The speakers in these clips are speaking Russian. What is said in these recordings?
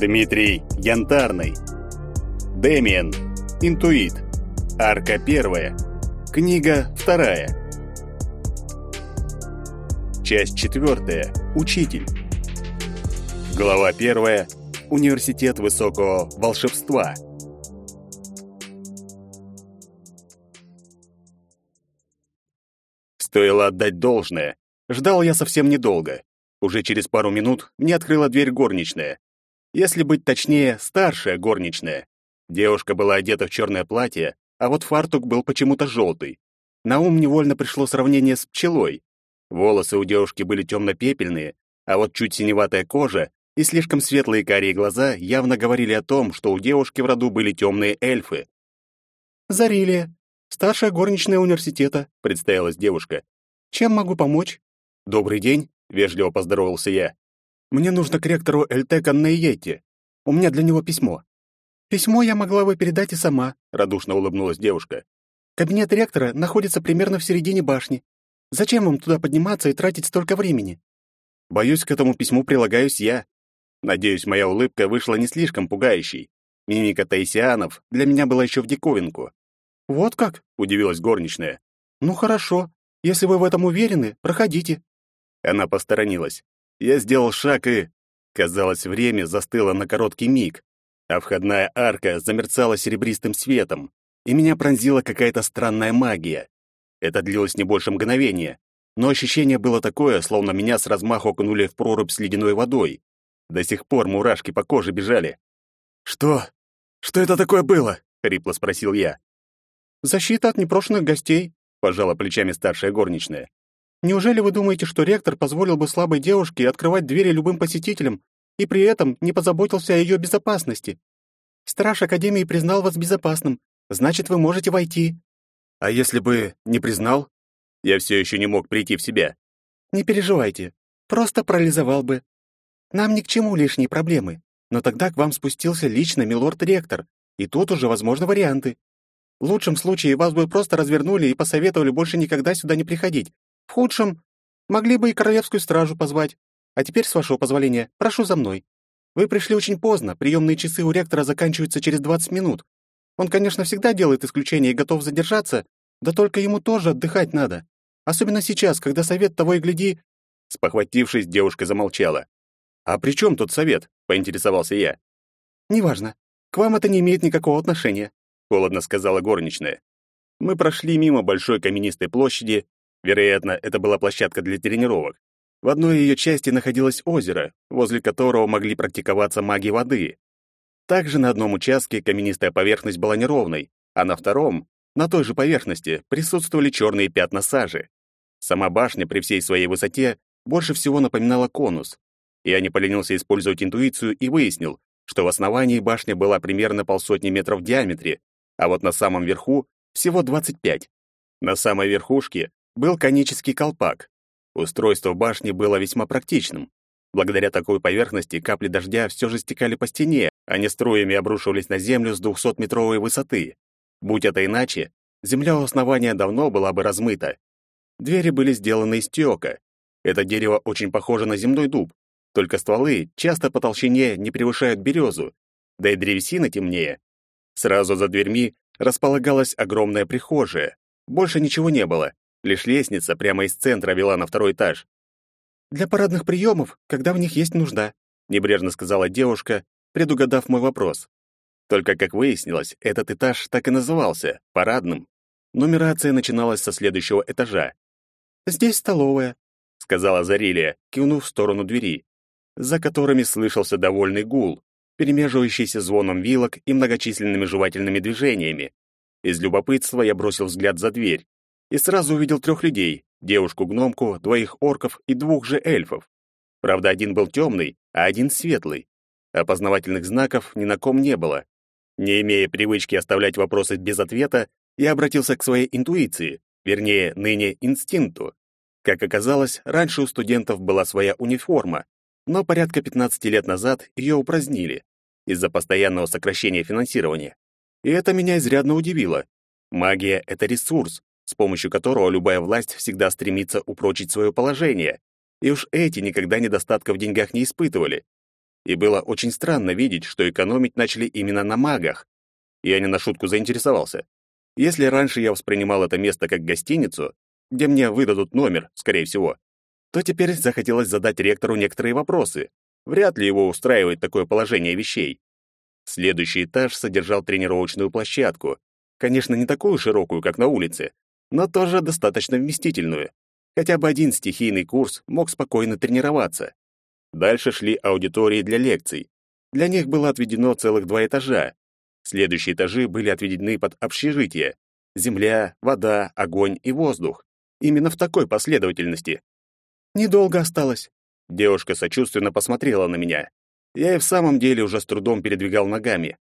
Дмитрий Янтарный. Дэмиен. Интуит. Арка первая. Книга вторая. Часть четвертая. Учитель. Глава первая. Университет высокого волшебства. Стоило отдать должное. Ждал я совсем недолго. Уже через пару минут мне открыла дверь горничная. Если быть точнее, старшая горничная. Девушка была одета в черное платье, а вот фартук был почему-то желтый. На ум невольно пришло сравнение с пчелой. Волосы у девушки были темно-пепельные, а вот чуть синеватая кожа и слишком светлые карие глаза явно говорили о том, что у девушки в роду были темные эльфы. «Зарилия, старшая горничная университета», — представилась девушка. «Чем могу помочь?» «Добрый день», — вежливо поздоровался я. «Мне нужно к ректору Эльтека Нейете. У меня для него письмо». «Письмо я могла бы передать и сама», — радушно улыбнулась девушка. «Кабинет ректора находится примерно в середине башни. Зачем вам туда подниматься и тратить столько времени?» «Боюсь, к этому письму прилагаюсь я. Надеюсь, моя улыбка вышла не слишком пугающей. Мимика Таисианов для меня была еще в диковинку. «Вот как?» — удивилась горничная. «Ну хорошо. Если вы в этом уверены, проходите». Она посторонилась. Я сделал шаг и... Казалось, время застыло на короткий миг, а входная арка замерцала серебристым светом, и меня пронзила какая-то странная магия. Это длилось не больше мгновения, но ощущение было такое, словно меня с размаху окунули в прорубь с ледяной водой. До сих пор мурашки по коже бежали. «Что? Что это такое было?» — хрипло спросил я. «Защита от непрошенных гостей», — пожала плечами старшая горничная. «Неужели вы думаете, что ректор позволил бы слабой девушке открывать двери любым посетителям и при этом не позаботился о ее безопасности? Страж Академии признал вас безопасным, значит, вы можете войти». «А если бы не признал?» Я все еще не мог прийти в себя. «Не переживайте, просто парализовал бы. Нам ни к чему лишние проблемы, но тогда к вам спустился лично милорд-ректор, и тут уже возможны варианты. В лучшем случае вас бы просто развернули и посоветовали больше никогда сюда не приходить. В худшем могли бы и королевскую стражу позвать. А теперь, с вашего позволения, прошу за мной. Вы пришли очень поздно, приемные часы у ректора заканчиваются через 20 минут. Он, конечно, всегда делает исключения и готов задержаться, да только ему тоже отдыхать надо. Особенно сейчас, когда совет того и гляди...» Спохватившись, девушка замолчала. «А при чем тут совет?» — поинтересовался я. «Неважно. К вам это не имеет никакого отношения холодно сказала горничная. Мы прошли мимо большой каменистой площади, вероятно, это была площадка для тренировок. В одной ее части находилось озеро, возле которого могли практиковаться маги воды. Также на одном участке каменистая поверхность была неровной, а на втором, на той же поверхности, присутствовали черные пятна сажи. Сама башня при всей своей высоте больше всего напоминала конус. Я не поленился использовать интуицию и выяснил, что в основании башня была примерно полсотни метров в диаметре, а вот на самом верху всего 25. На самой верхушке был конический колпак. Устройство башни было весьма практичным. Благодаря такой поверхности капли дождя все же стекали по стене, а не струями обрушивались на землю с 200-метровой высоты. Будь это иначе, земля у основания давно была бы размыта. Двери были сделаны из тёка. Это дерево очень похоже на земной дуб, только стволы часто по толщине не превышают березу, да и древесина темнее. Сразу за дверьми располагалась огромная прихожая. Больше ничего не было, лишь лестница прямо из центра вела на второй этаж. «Для парадных приемов, когда в них есть нужда», небрежно сказала девушка, предугадав мой вопрос. Только, как выяснилось, этот этаж так и назывался — парадным. Нумерация начиналась со следующего этажа. «Здесь столовая», — сказала Зарилия, кивнув в сторону двери, за которыми слышался довольный гул перемеживающийся звоном вилок и многочисленными жевательными движениями. Из любопытства я бросил взгляд за дверь и сразу увидел трех людей — девушку-гномку, двоих орков и двух же эльфов. Правда, один был темный, а один светлый. Опознавательных знаков ни на ком не было. Не имея привычки оставлять вопросы без ответа, я обратился к своей интуиции, вернее, ныне инстинкту. Как оказалось, раньше у студентов была своя униформа, но порядка 15 лет назад ее упразднили из-за постоянного сокращения финансирования. И это меня изрядно удивило. Магия — это ресурс, с помощью которого любая власть всегда стремится упрочить свое положение. И уж эти никогда недостатка в деньгах не испытывали. И было очень странно видеть, что экономить начали именно на магах. Я не на шутку заинтересовался. Если раньше я воспринимал это место как гостиницу, где мне выдадут номер, скорее всего, то теперь захотелось задать ректору некоторые вопросы. Вряд ли его устраивает такое положение вещей. Следующий этаж содержал тренировочную площадку. Конечно, не такую широкую, как на улице, но тоже достаточно вместительную. Хотя бы один стихийный курс мог спокойно тренироваться. Дальше шли аудитории для лекций. Для них было отведено целых два этажа. Следующие этажи были отведены под общежитие. Земля, вода, огонь и воздух. Именно в такой последовательности. Недолго осталось. Девушка сочувственно посмотрела на меня. Я и в самом деле уже с трудом передвигал ногами.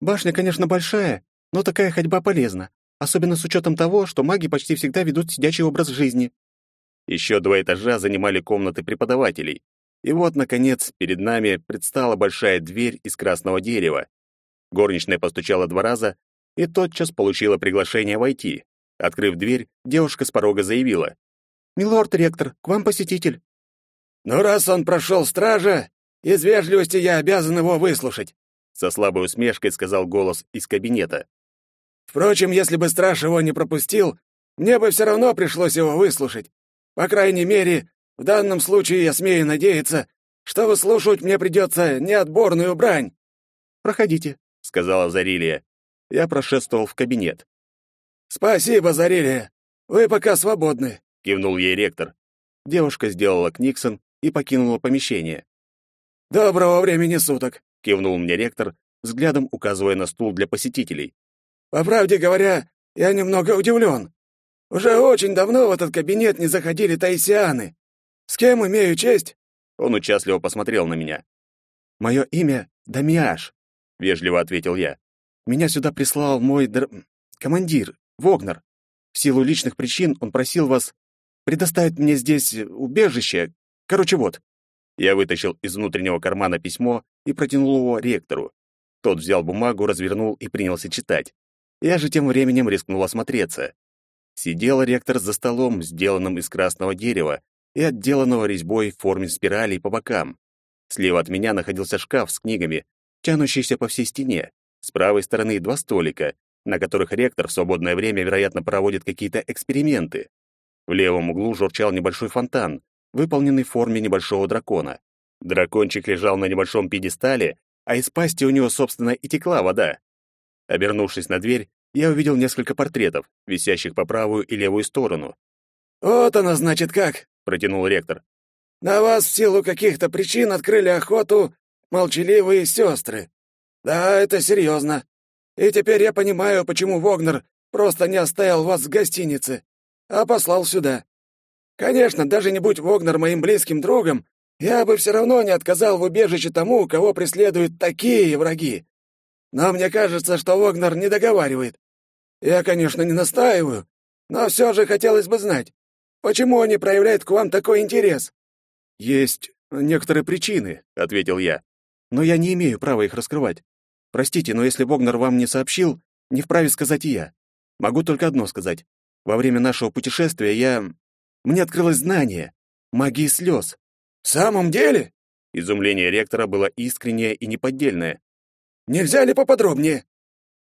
Башня, конечно, большая, но такая ходьба полезна, особенно с учетом того, что маги почти всегда ведут сидячий образ жизни. Еще два этажа занимали комнаты преподавателей. И вот, наконец, перед нами предстала большая дверь из красного дерева. Горничная постучала два раза и тотчас получила приглашение войти. Открыв дверь, девушка с порога заявила. «Милорд ректор, к вам посетитель». «Ну, раз он прошел стража, из вежливости я обязан его выслушать», со слабой усмешкой сказал голос из кабинета. «Впрочем, если бы страж его не пропустил, мне бы все равно пришлось его выслушать. По крайней мере, в данном случае я смею надеяться, что выслушивать мне придется неотборную брань». «Проходите», — сказала Зарилия. Я прошествовал в кабинет. «Спасибо, Зарилия. Вы пока свободны», — кивнул ей ректор. Девушка сделала книксон и покинула помещение. «Доброго времени суток», — кивнул мне ректор, взглядом указывая на стул для посетителей. «По правде говоря, я немного удивлен. Уже очень давно в этот кабинет не заходили таисианы. С кем имею честь?» Он участливо посмотрел на меня. «Мое имя Дамиаш», — вежливо ответил я. «Меня сюда прислал мой др... командир, Вогнер. В силу личных причин он просил вас предоставить мне здесь убежище. Короче, вот». Я вытащил из внутреннего кармана письмо и протянул его ректору. Тот взял бумагу, развернул и принялся читать. Я же тем временем рискнул осмотреться. Сидел ректор за столом, сделанным из красного дерева и отделанного резьбой в форме спиралей по бокам. Слева от меня находился шкаф с книгами, тянущийся по всей стене. С правой стороны два столика, на которых ректор в свободное время, вероятно, проводит какие-то эксперименты. В левом углу журчал небольшой фонтан, выполненный в форме небольшого дракона. Дракончик лежал на небольшом пьедестале, а из пасти у него, собственно, и текла вода. Обернувшись на дверь, я увидел несколько портретов, висящих по правую и левую сторону. «Вот оно, значит, как!» — протянул ректор. «На вас в силу каких-то причин открыли охоту молчаливые сестры. Да, это серьезно. И теперь я понимаю, почему Вогнер просто не оставил вас в гостинице, а послал сюда. Конечно, даже не будь Вогнер моим близким другом, я бы все равно не отказал в убежище тому, кого преследуют такие враги. Но мне кажется, что Вогнер не договаривает. Я, конечно, не настаиваю, но все же хотелось бы знать, почему они проявляют к вам такой интерес?» «Есть некоторые причины», — ответил я. «Но я не имею права их раскрывать. Простите, но если Вогнер вам не сообщил, не вправе сказать и я. Могу только одно сказать. Во время нашего путешествия я... Мне открылось знание. Магии слез». «В самом деле?» Изумление ректора было искреннее и неподдельное. «Нельзя ли поподробнее?»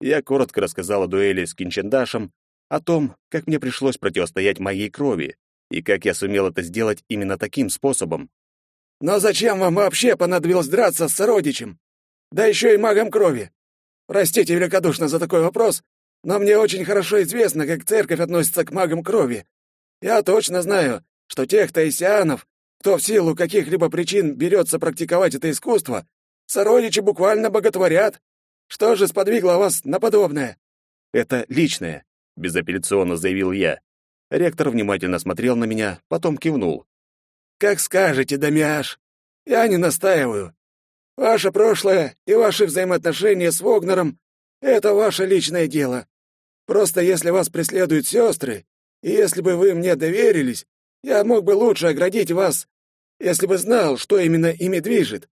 Я коротко рассказал о дуэли с Кинчендашем, о том, как мне пришлось противостоять моей крови, и как я сумел это сделать именно таким способом. «Но зачем вам вообще понадобилось драться с сородичем? Да еще и магом крови. Простите великодушно за такой вопрос, но мне очень хорошо известно, как церковь относится к магам крови. Я точно знаю, что тех таисианов, кто в силу каких-либо причин берется практиковать это искусство, сородичи буквально боготворят. Что же сподвигло вас на подобное?» «Это личное», — безапелляционно заявил я. Ректор внимательно смотрел на меня, потом кивнул. «Как скажете, Дамиаш. Я не настаиваю. Ваше прошлое и ваши взаимоотношения с Вогнером — это ваше личное дело. Просто если вас преследуют сестры, и если бы вы мне доверились, я мог бы лучше оградить вас, если бы знал, что именно ими движет.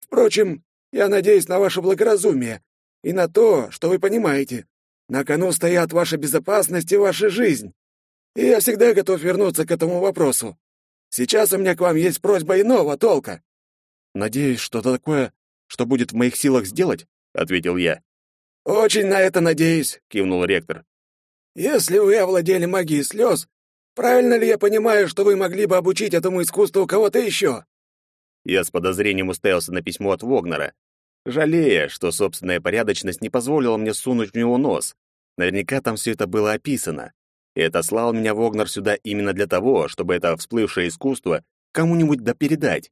Впрочем, я надеюсь на ваше благоразумие и на то, что вы понимаете. На кону стоят ваша безопасность и ваша жизнь. И я всегда готов вернуться к этому вопросу. Сейчас у меня к вам есть просьба иного толка. Надеюсь, что-то такое, что будет в моих силах сделать, ответил я. Очень на это надеюсь, кивнул ректор. Если вы овладели магией слез, правильно ли я понимаю, что вы могли бы обучить этому искусству кого-то еще? Я с подозрением уставился на письмо от Вогнера, жалея, что собственная порядочность не позволила мне сунуть в него нос. Наверняка там все это было описано. И это слал меня Вогнер сюда именно для того, чтобы это всплывшее искусство кому-нибудь допередать.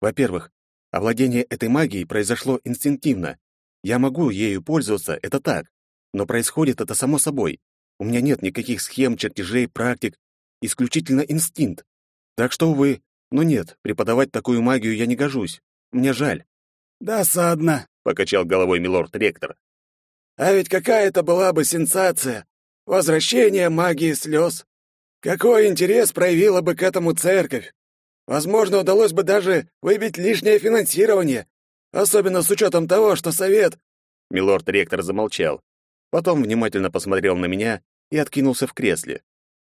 Во-первых, овладение этой магией произошло инстинктивно. Я могу ею пользоваться, это так. Но происходит это само собой. У меня нет никаких схем, чертежей, практик. Исключительно инстинкт. Так что, увы, но нет, преподавать такую магию я не гожусь. Мне жаль. «Досадно», — покачал головой милорд-ректор. «А ведь какая это была бы сенсация! Возвращение магии слез! Какой интерес проявила бы к этому церковь! Возможно, удалось бы даже выбить лишнее финансирование, особенно с учетом того, что совет...» Милорд-ректор замолчал. Потом внимательно посмотрел на меня и откинулся в кресле.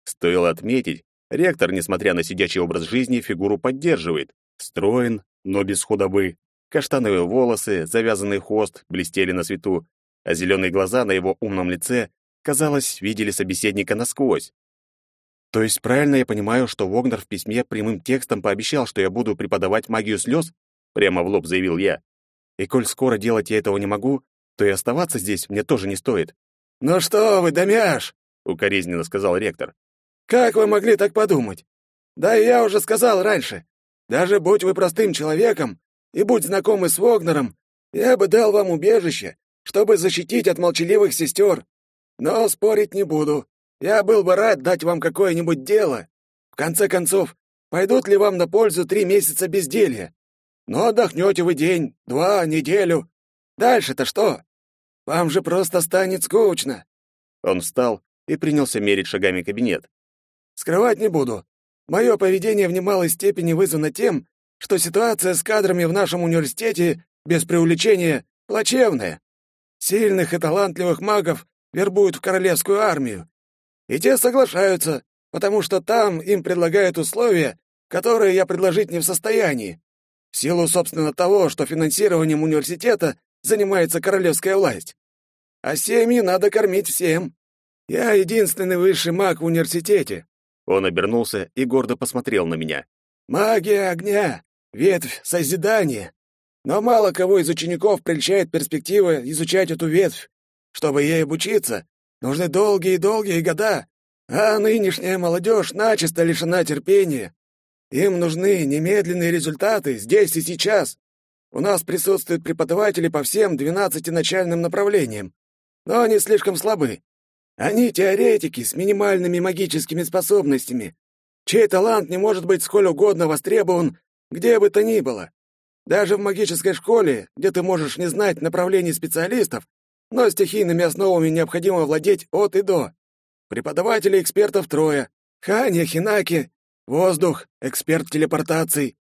Стоило отметить, ректор, несмотря на сидячий образ жизни, фигуру поддерживает. Строен, но без худобы. Каштановые волосы, завязанный хвост блестели на свету, а зеленые глаза на его умном лице, казалось, видели собеседника насквозь. То есть правильно я понимаю, что Вогнер в письме прямым текстом пообещал, что я буду преподавать магию слез? Прямо в лоб заявил я. И коль скоро делать я этого не могу, то и оставаться здесь мне тоже не стоит. «Ну что вы, Домяш!» — укоризненно сказал ректор. «Как вы могли так подумать? Да и я уже сказал раньше. Даже будь вы простым человеком и будь знакомы с Вогнером, я бы дал вам убежище, чтобы защитить от молчаливых сестер. Но спорить не буду. Я был бы рад дать вам какое-нибудь дело. В конце концов, пойдут ли вам на пользу три месяца безделья? Но отдохнете вы день, два, неделю. Дальше-то что? Вам же просто станет скучно. Он встал и принялся мерить шагами кабинет. Скрывать не буду. Мое поведение в немалой степени вызвано тем, что ситуация с кадрами в нашем университете, без преувеличения, плачевная. Сильных и талантливых магов вербуют в королевскую армию, и те соглашаются, потому что там им предлагают условия, которые я предложить не в состоянии. В силу, собственно, того, что финансированием университета занимается королевская власть. А семьи надо кормить всем. Я единственный высший маг в университете. Он обернулся и гордо посмотрел на меня. Магия огня, ветвь созидания. Но мало кого из учеников прельщает перспектива изучать эту ветвь. Чтобы ей обучиться, Нужны долгие-долгие года, а нынешняя молодежь начисто лишена терпения. Им нужны немедленные результаты здесь и сейчас. У нас присутствуют преподаватели по всем двенадцати начальным направлениям, но они слишком слабы. Они теоретики с минимальными магическими способностями, чей талант не может быть сколь угодно востребован где бы то ни было. Даже в магической школе, где ты можешь не знать направлений специалистов, но стихийными основами необходимо владеть от и до. Преподавателей экспертов трое. Ханя Хинаки, воздух, эксперт телепортаций.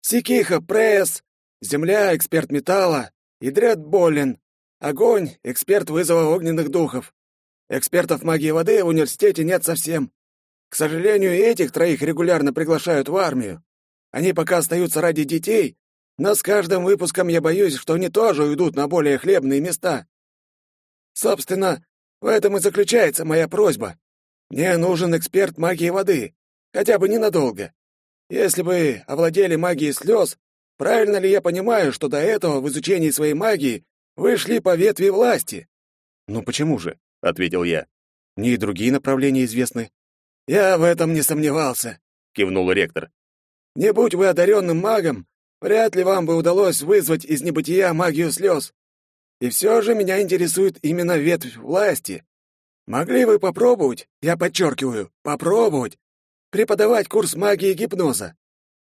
Сикиха Пресс, земля, эксперт металла. Идрят Болин, огонь, эксперт вызова огненных духов. Экспертов магии воды в университете нет совсем. К сожалению, этих троих регулярно приглашают в армию. Они пока остаются ради детей, но с каждым выпуском я боюсь, что они тоже уйдут на более хлебные места. Собственно, в этом и заключается моя просьба. Мне нужен эксперт магии воды, хотя бы ненадолго. Если бы овладели магией слез, правильно ли я понимаю, что до этого в изучении своей магии вы шли по ветви власти? Ну почему же? ответил я. Мне и другие направления известны. Я в этом не сомневался, кивнул ректор. Не будь вы одаренным магом, вряд ли вам бы удалось вызвать из небытия магию слез. И все же меня интересует именно ветвь власти. Могли вы попробовать, я подчеркиваю, попробовать, преподавать курс магии гипноза?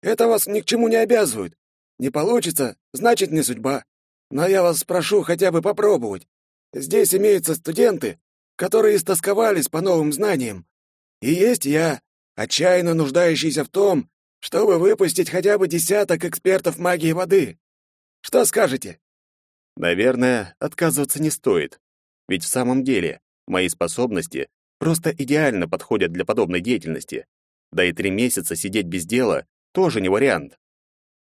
Это вас ни к чему не обязывает. Не получится, значит, не судьба. Но я вас прошу хотя бы попробовать. Здесь имеются студенты, которые истосковались по новым знаниям. И есть я, отчаянно нуждающийся в том, чтобы выпустить хотя бы десяток экспертов магии воды. Что скажете? Наверное, отказываться не стоит. Ведь в самом деле мои способности просто идеально подходят для подобной деятельности. Да и три месяца сидеть без дела тоже не вариант.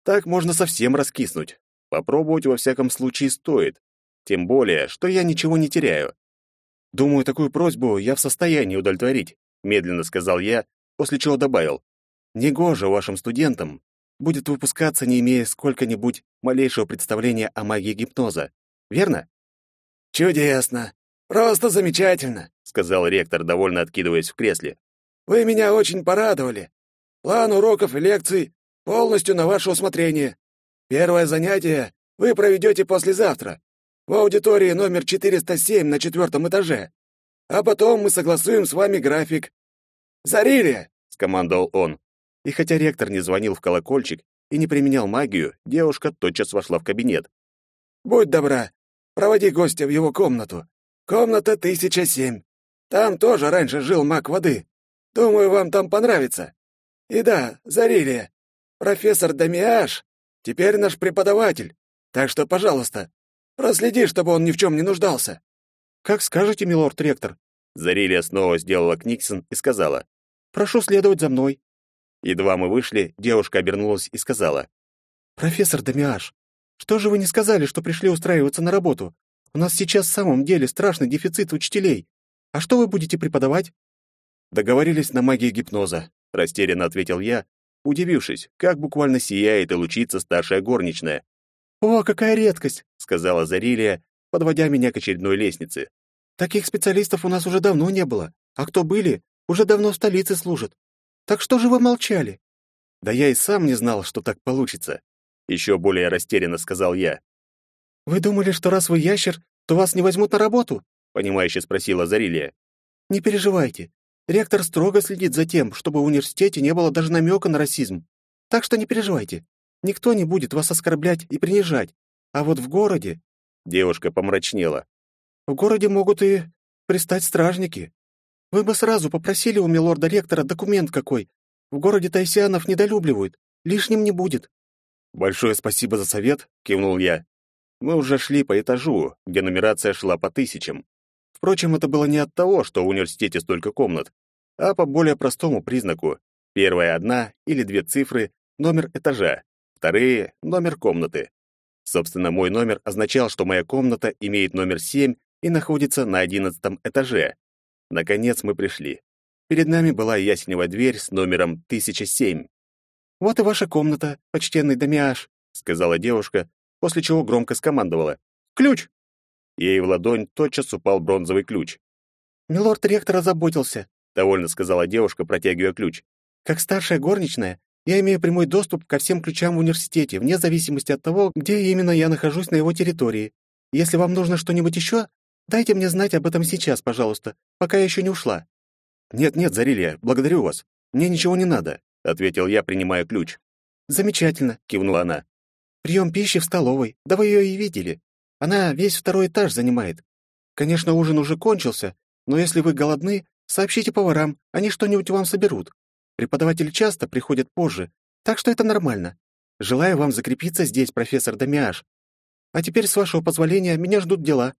Так можно совсем раскиснуть. Попробовать во всяком случае стоит. Тем более, что я ничего не теряю. Думаю, такую просьбу я в состоянии удовлетворить, медленно сказал я, после чего добавил: Негоже вашим студентам будет выпускаться, не имея сколько-нибудь малейшего представления о магии гипноза. Верно? Чудесно. Просто замечательно, сказал ректор, довольно откидываясь в кресле. Вы меня очень порадовали. План уроков и лекций полностью на ваше усмотрение. Первое занятие вы проведете послезавтра в аудитории номер 407 на четвертом этаже. А потом мы согласуем с вами график. Зарили, скомандовал он. И хотя ректор не звонил в колокольчик и не применял магию, девушка тотчас вошла в кабинет. Будь добра, проводи гостя в его комнату. Комната 1007. Там тоже раньше жил маг воды. Думаю, вам там понравится. И да, Зарилия, профессор Дамиаш теперь наш преподаватель. Так что, пожалуйста, проследи, чтобы он ни в чем не нуждался. Как скажете, милорд ректор. Зарилия снова сделала книксон и сказала: "Прошу следовать за мной". Едва мы вышли, девушка обернулась и сказала: "Профессор Дамиаш, что же вы не сказали, что пришли устраиваться на работу? У нас сейчас в самом деле страшный дефицит учителей. А что вы будете преподавать? Договорились на магии гипноза, растерянно ответил я, удивившись, как буквально сияет и лучится старшая горничная. О, какая редкость, сказала Зарилия, подводя меня к очередной лестнице. Таких специалистов у нас уже давно не было, а кто были, уже давно в столице служат. Так что же вы молчали? Да я и сам не знал, что так получится, еще более растерянно сказал я. Вы думали, что раз вы ящер, то вас не возьмут на работу? понимающе спросила Зарилия. Не переживайте. Ректор строго следит за тем, чтобы в университете не было даже намека на расизм. Так что не переживайте. Никто не будет вас оскорблять и принижать. А вот в городе девушка помрачнела. В городе могут и пристать стражники. Вы бы сразу попросили у милорда ректора документ какой. В городе тайсианов недолюбливают. Лишним не будет. Большое спасибо за совет, кивнул я. Мы уже шли по этажу, где нумерация шла по тысячам. Впрочем, это было не от того, что в университете столько комнат, а по более простому признаку. Первая одна или две цифры — номер этажа, вторые — номер комнаты. Собственно, мой номер означал, что моя комната имеет номер 7 и находится на одиннадцатом этаже. Наконец мы пришли. Перед нами была ясеневая дверь с номером 1007. «Вот и ваша комната, почтенный Дамиаш», — сказала девушка, после чего громко скомандовала. «Ключ!» Ей в ладонь тотчас упал бронзовый ключ. «Милорд ректор озаботился», — довольно сказала девушка, протягивая ключ. «Как старшая горничная, я имею прямой доступ ко всем ключам в университете, вне зависимости от того, где именно я нахожусь на его территории. Если вам нужно что-нибудь еще, дайте мне знать об этом сейчас, пожалуйста, пока я еще не ушла». «Нет-нет, Зарилия, благодарю вас. Мне ничего не надо», — ответил я, принимая ключ. «Замечательно», — кивнула она. Прием пищи в столовой. Да вы ее и видели. Она весь второй этаж занимает. Конечно, ужин уже кончился, но если вы голодны, сообщите поварам, они что-нибудь вам соберут. Преподаватели часто приходят позже, так что это нормально. Желаю вам закрепиться здесь, профессор Дамиаш. А теперь, с вашего позволения, меня ждут дела».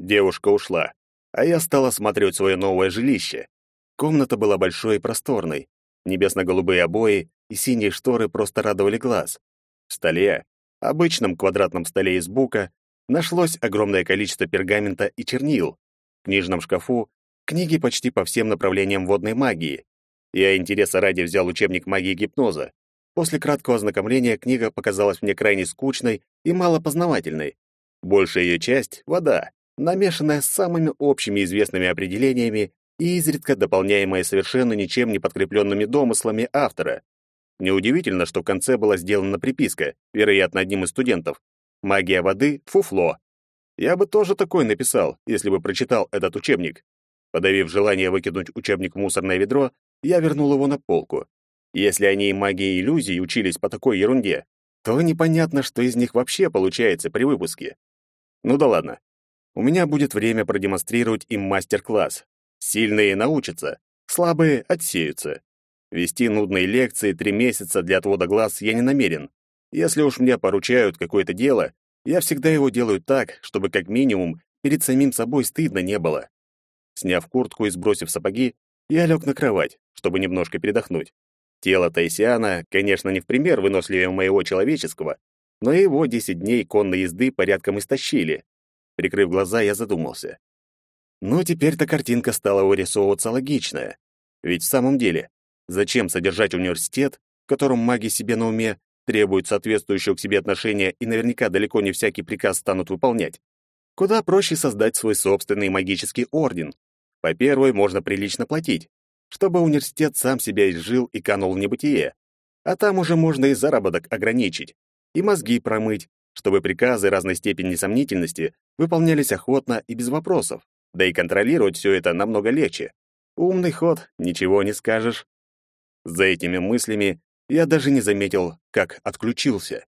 Девушка ушла, а я стал осматривать свое новое жилище. Комната была большой и просторной. Небесно-голубые обои и синие шторы просто радовали глаз. В столе обычном квадратном столе из бука, нашлось огромное количество пергамента и чернил. В книжном шкафу книги почти по всем направлениям водной магии. Я интереса ради взял учебник магии гипноза. После краткого ознакомления книга показалась мне крайне скучной и малопознавательной. Большая ее часть — вода, намешанная с самыми общими известными определениями и изредка дополняемая совершенно ничем не подкрепленными домыслами автора. Неудивительно, что в конце была сделана приписка, вероятно, одним из студентов. «Магия воды — фуфло». Я бы тоже такой написал, если бы прочитал этот учебник. Подавив желание выкинуть учебник в мусорное ведро, я вернул его на полку. Если они магии иллюзий учились по такой ерунде, то непонятно, что из них вообще получается при выпуске. Ну да ладно. У меня будет время продемонстрировать им мастер-класс. Сильные научатся, слабые отсеются. Вести нудные лекции три месяца для отвода глаз я не намерен. Если уж мне поручают какое-то дело, я всегда его делаю так, чтобы как минимум перед самим собой стыдно не было. Сняв куртку и сбросив сапоги, я лег на кровать, чтобы немножко передохнуть. Тело Тайсиана, конечно, не в пример выносливее моего человеческого, но его десять дней конной езды порядком истощили. Прикрыв глаза, я задумался. Ну, теперь-то картинка стала вырисовываться логичная. Ведь в самом деле, зачем содержать университет, в котором маги себе на уме требуют соответствующего к себе отношения и наверняка далеко не всякий приказ станут выполнять? Куда проще создать свой собственный магический орден. По первой можно прилично платить, чтобы университет сам себя изжил и канул в небытие. А там уже можно и заработок ограничить, и мозги промыть, чтобы приказы разной степени сомнительности выполнялись охотно и без вопросов. Да и контролировать все это намного легче. Умный ход, ничего не скажешь. За этими мыслями я даже не заметил, как отключился.